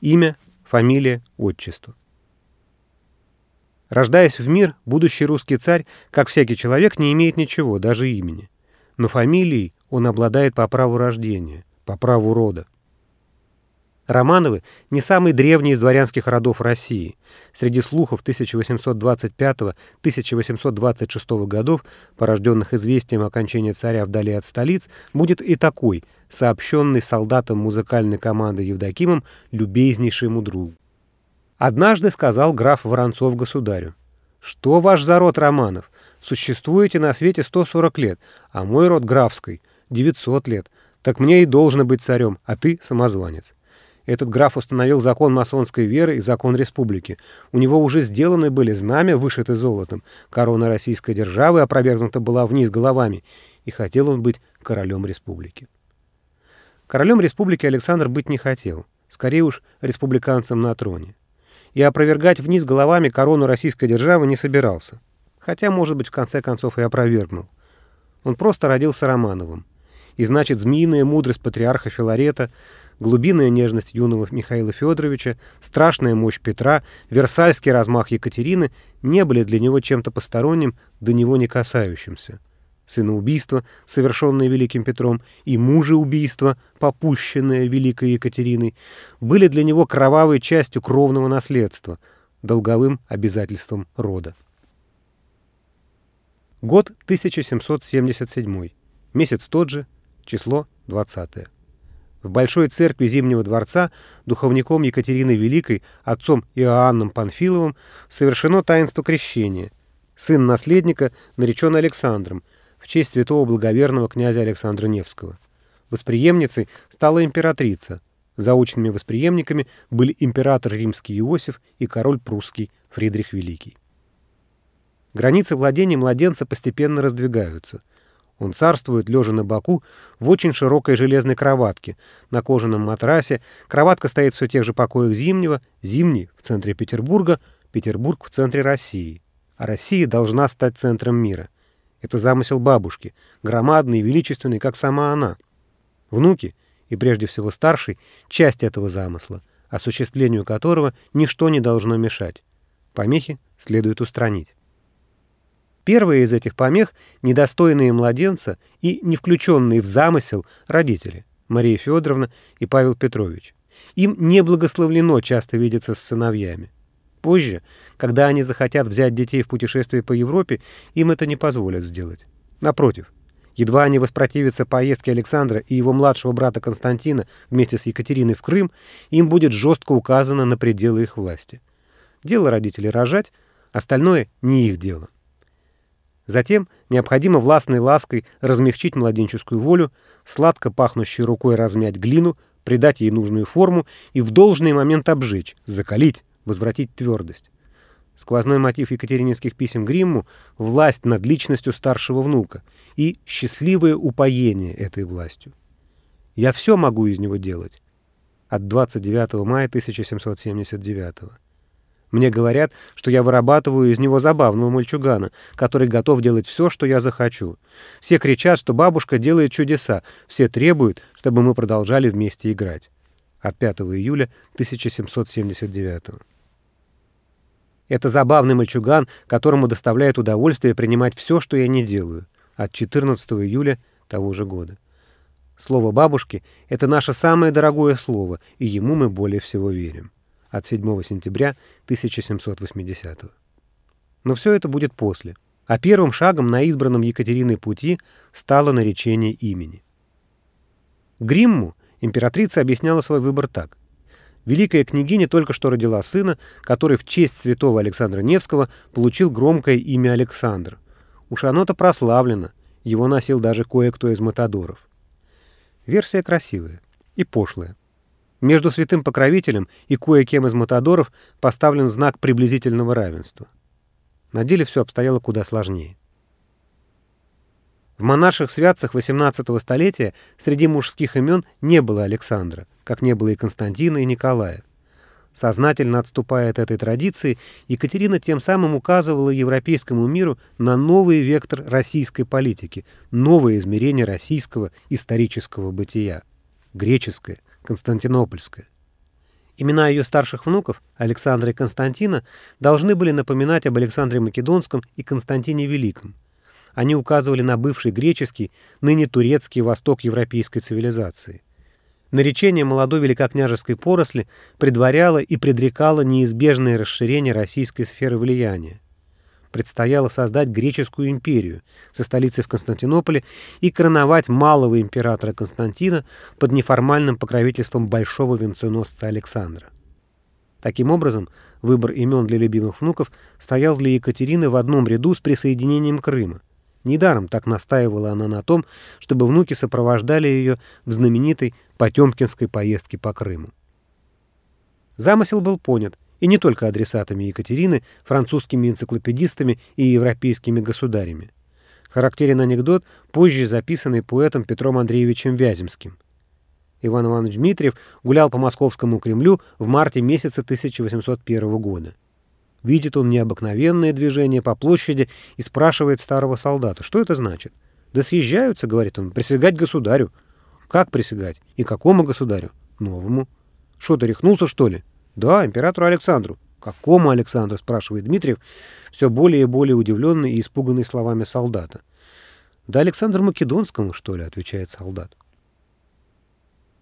Имя, фамилия, отчество. Рождаясь в мир, будущий русский царь, как всякий человек, не имеет ничего, даже имени. Но фамилией он обладает по праву рождения, по праву рода. Романовы – не самый древний из дворянских родов России. Среди слухов 1825-1826 годов, порожденных известием окончания царя вдали от столиц, будет и такой, сообщенный солдатам музыкальной команды Евдокимом любезнейшему другу. Однажды сказал граф Воронцов государю, «Что ваш за род Романов? Существуете на свете 140 лет, а мой род графской – 900 лет. Так мне и должно быть царем, а ты – самозванец». Этот граф установил закон масонской веры и закон республики. У него уже сделаны были знамя, вышиты золотом. Корона российской державы опровергнута была вниз головами, и хотел он быть королем республики. Королем республики Александр быть не хотел, скорее уж республиканцем на троне и опровергать вниз головами корону российской державы не собирался. Хотя, может быть, в конце концов и опровергнул. Он просто родился Романовым. И значит, змеиная мудрость патриарха Филарета, глубинная нежность юного Михаила Федоровича, страшная мощь Петра, версальский размах Екатерины не были для него чем-то посторонним, до него не касающимся сыноубийство, совершенное Великим Петром, и мужеубийство, попущенное Великой Екатериной, были для него кровавой частью кровного наследства, долговым обязательством рода. Год 1777. Месяц тот же, число 20. В Большой церкви Зимнего дворца духовником Екатерины Великой, отцом Иоанном Панфиловым, совершено таинство крещения. Сын наследника наречен Александром – в честь святого благоверного князя Александра Невского. Восприемницей стала императрица. Заочными восприемниками были император римский Иосиф и король прусский Фридрих Великий. Границы владений младенца постепенно раздвигаются. Он царствует, лежа на боку, в очень широкой железной кроватке, на кожаном матрасе. Кроватка стоит в все тех же покоях Зимнего, Зимний в центре Петербурга, Петербург в центре России. А Россия должна стать центром мира – это замысел бабушки, громадный и величественный, как сама она. Внуки, и прежде всего старший, часть этого замысла, осуществлению которого ничто не должно мешать. Помехи следует устранить. Первые из этих помех – недостойные младенца и не включенные в замысел родители Мария Федоровна и Павел Петрович. Им не благословлено часто видеться с сыновьями. Позже, когда они захотят взять детей в путешествие по Европе, им это не позволят сделать. Напротив, едва они воспротивятся поездке Александра и его младшего брата Константина вместе с Екатериной в Крым, им будет жестко указано на пределы их власти. Дело родителей рожать, остальное не их дело. Затем необходимо властной лаской размягчить младенческую волю, сладко пахнущей рукой размять глину, придать ей нужную форму и в должный момент обжечь, закалить, возвратить твердость. Сквозной мотив екатерининских писем Гримму — власть над личностью старшего внука и счастливое упоение этой властью. Я все могу из него делать. От 29 мая 1779 Мне говорят, что я вырабатываю из него забавного мальчугана, который готов делать все, что я захочу. Все кричат, что бабушка делает чудеса, все требуют, чтобы мы продолжали вместе играть. От 5 июля 1779 это забавный мальчуган, которому доставляет удовольствие принимать все, что я не делаю. От 14 июля того же года. Слово бабушки — это наше самое дорогое слово, и ему мы более всего верим. От 7 сентября 1780 -го. Но все это будет после. А первым шагом на избранном Екатериной пути стало наречение имени. Гримму императрица объясняла свой выбор так. Великая княгиня только что родила сына, который в честь святого Александра Невского получил громкое имя Александр. Уж оно-то прославлено, его носил даже кое-кто из матадоров. Версия красивая и пошлая. Между святым покровителем и кое-кем из матадоров поставлен знак приблизительного равенства. На деле все обстояло куда сложнее. В монарших святцах XVIII столетия среди мужских имен не было Александра, как не было и Константина, и Николая. Сознательно отступая от этой традиции, Екатерина тем самым указывала европейскому миру на новый вектор российской политики, новое измерение российского исторического бытия – греческое, константинопольское. Имена ее старших внуков, Александра и Константина, должны были напоминать об Александре Македонском и Константине Великом. Они указывали на бывший греческий, ныне турецкий восток европейской цивилизации. Наречение молодой великокняжеской поросли предваряло и предрекало неизбежное расширение российской сферы влияния. Предстояло создать греческую империю со столицей в Константинополе и короновать малого императора Константина под неформальным покровительством большого венценосца Александра. Таким образом, выбор имен для любимых внуков стоял для Екатерины в одном ряду с присоединением Крыма. Недаром так настаивала она на том, чтобы внуки сопровождали ее в знаменитой Потемкинской поездке по Крыму. Замысел был понят, и не только адресатами Екатерины, французскими энциклопедистами и европейскими государями. Характерен анекдот, позже записанный поэтом Петром Андреевичем Вяземским. Иван Иванович Дмитриев гулял по московскому Кремлю в марте месяца 1801 года. Видит он необыкновенное движение по площади и спрашивает старого солдата, что это значит. «Да съезжаются, — говорит он, — присягать государю». «Как присягать? И какому государю?» «Новому». «Что, ты рехнулся, что ли?» «Да, императору Александру». «Какому Александру?» — спрашивает Дмитриев, все более и более удивленный и испуганный словами солдата. «Да Александру Македонскому, что ли?» — отвечает солдат.